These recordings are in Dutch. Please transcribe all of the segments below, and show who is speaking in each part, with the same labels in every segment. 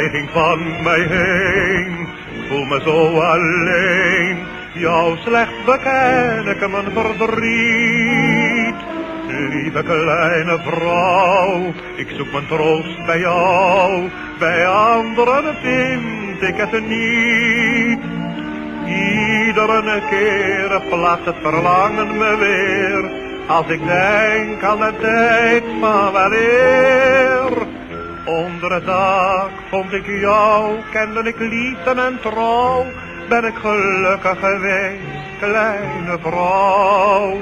Speaker 1: ging van mij heen. Voel me zo alleen, jou slecht beken ik mijn verdriet. Lieve kleine vrouw, ik zoek mijn troost bij jou, bij anderen vind ik het niet. Iedere keer plaatst het verlangen me weer, als ik denk aan de tijd van weleer. Onder het dak vond ik jou, kende ik liefde en trouw, ben ik gelukkig geweest, kleine vrouw.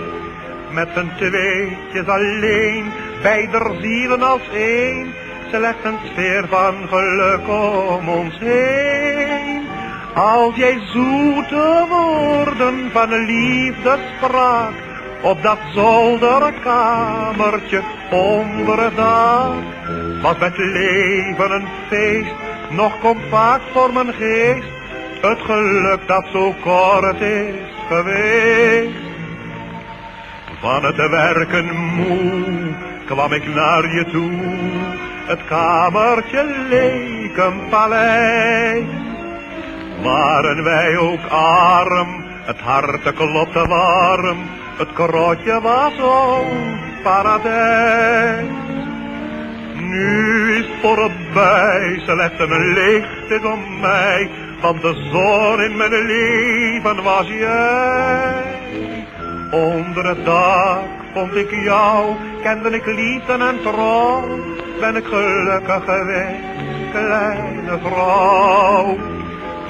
Speaker 1: Met z'n tweetjes alleen, beider zielen als één, legt een sfeer van geluk om ons heen. Als jij zoete woorden van liefde sprak, op dat zolderkamertje onder het dak, was met leven een feest, nog komt vaak voor mijn geest, het geluk dat zo kort is geweest. Van het werken moe kwam ik naar je toe, het kamertje leek een paleis. Waren wij ook arm, het hart klopte warm, het krotje was ons paradijs. Nu is voorbij, ze legden een licht om mij, want de zon in mijn leven was jij. Onder het dak vond ik jou, kende ik liefde en trouw, ben ik gelukkig geweest, kleine vrouw.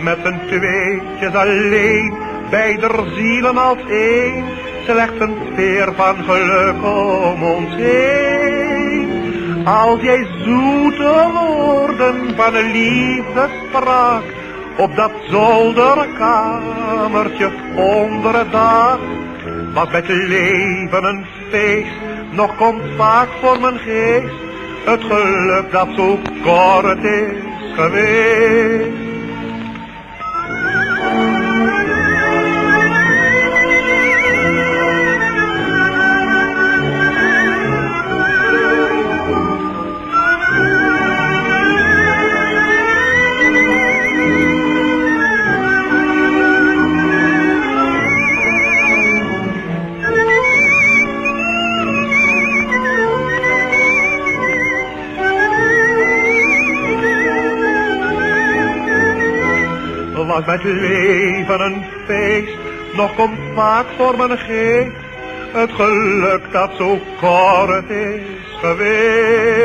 Speaker 1: Met een tweetjes alleen, beider zielen als één, slechts een sfeer van geluk om ons heen. Als jij zoete woorden van liefde sprak, op dat zolderkamertje onder het dak, was met leven een feest, nog komt vaak voor mijn geest, het geluk dat zo kort is geweest. Met leven een feest, nog komt vaak voor mijn geest, het geluk dat zo kort is geweest.